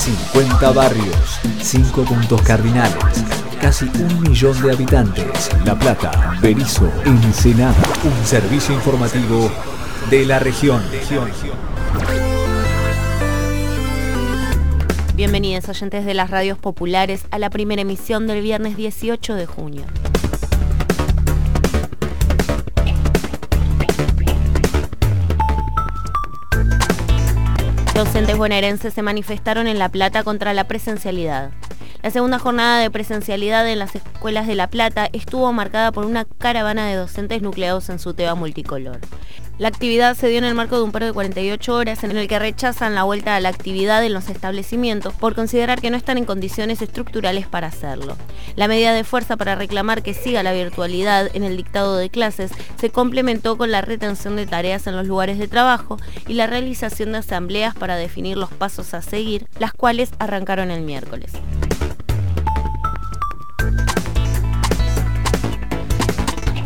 50 barrios, 5 puntos cardinales, casi un millón de habitantes. La Plata, Berizo, Ensenada. Un servicio informativo de la región. Bienvenidos oyentes de las radios populares a la primera emisión del viernes 18 de junio. Docentes bonaerenses se manifestaron en La Plata contra la presencialidad. La segunda jornada de presencialidad en las escuelas de La Plata estuvo marcada por una caravana de docentes nucleados en su tema multicolor. La actividad se dio en el marco de un paro de 48 horas en el que rechazan la vuelta a la actividad en los establecimientos por considerar que no están en condiciones estructurales para hacerlo. La medida de fuerza para reclamar que siga la virtualidad en el dictado de clases se complementó con la retención de tareas en los lugares de trabajo y la realización de asambleas para definir los pasos a seguir, las cuales arrancaron el miércoles.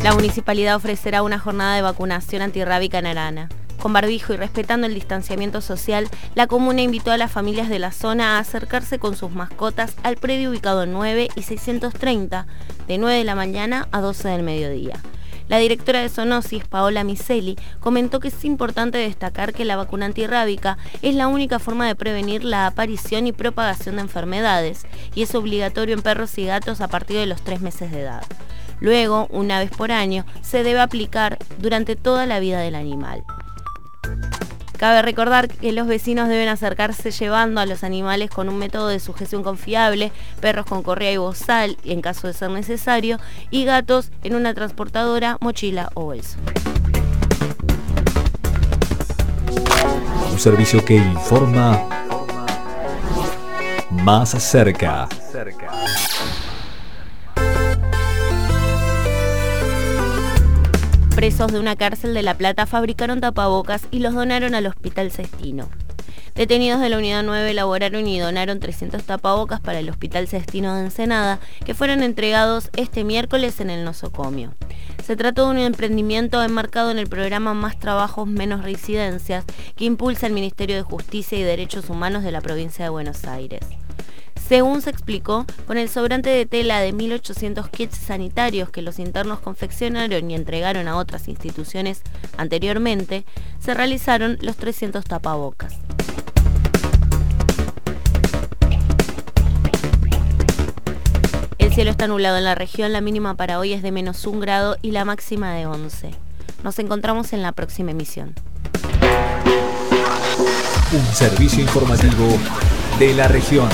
La municipalidad ofrecerá una jornada de vacunación antirrábica en Arana. Con barbijo y respetando el distanciamiento social, la comuna invitó a las familias de la zona a acercarse con sus mascotas al predio ubicado en 9 y 630, de 9 de la mañana a 12 del mediodía. La directora de Sonosis, Paola Miseli, comentó que es importante destacar que la vacuna antirrábica es la única forma de prevenir la aparición y propagación de enfermedades y es obligatorio en perros y gatos a partir de los tres meses de edad. Luego, una vez por año, se debe aplicar durante toda la vida del animal. Cabe recordar que los vecinos deben acercarse llevando a los animales con un método de sujeción confiable, perros con correa y bozal en caso de ser necesario, y gatos en una transportadora, mochila o bolso. Un servicio que informa más cerca. Presos de una cárcel de La Plata fabricaron tapabocas y los donaron al Hospital Cestino. Detenidos de la Unidad 9 elaboraron y donaron 300 tapabocas para el Hospital Cestino de Ensenada, que fueron entregados este miércoles en el nosocomio. Se trató de un emprendimiento enmarcado en el programa Más Trabajos, Menos Residencias, que impulsa el Ministerio de Justicia y Derechos Humanos de la provincia de Buenos Aires. Según se explicó, con el sobrante de tela de 1.800 kits sanitarios que los internos confeccionaron y entregaron a otras instituciones anteriormente, se realizaron los 300 tapabocas. El cielo está nublado en la región, la mínima para hoy es de menos un grado y la máxima de 11. Nos encontramos en la próxima emisión. Un servicio informativo de la región.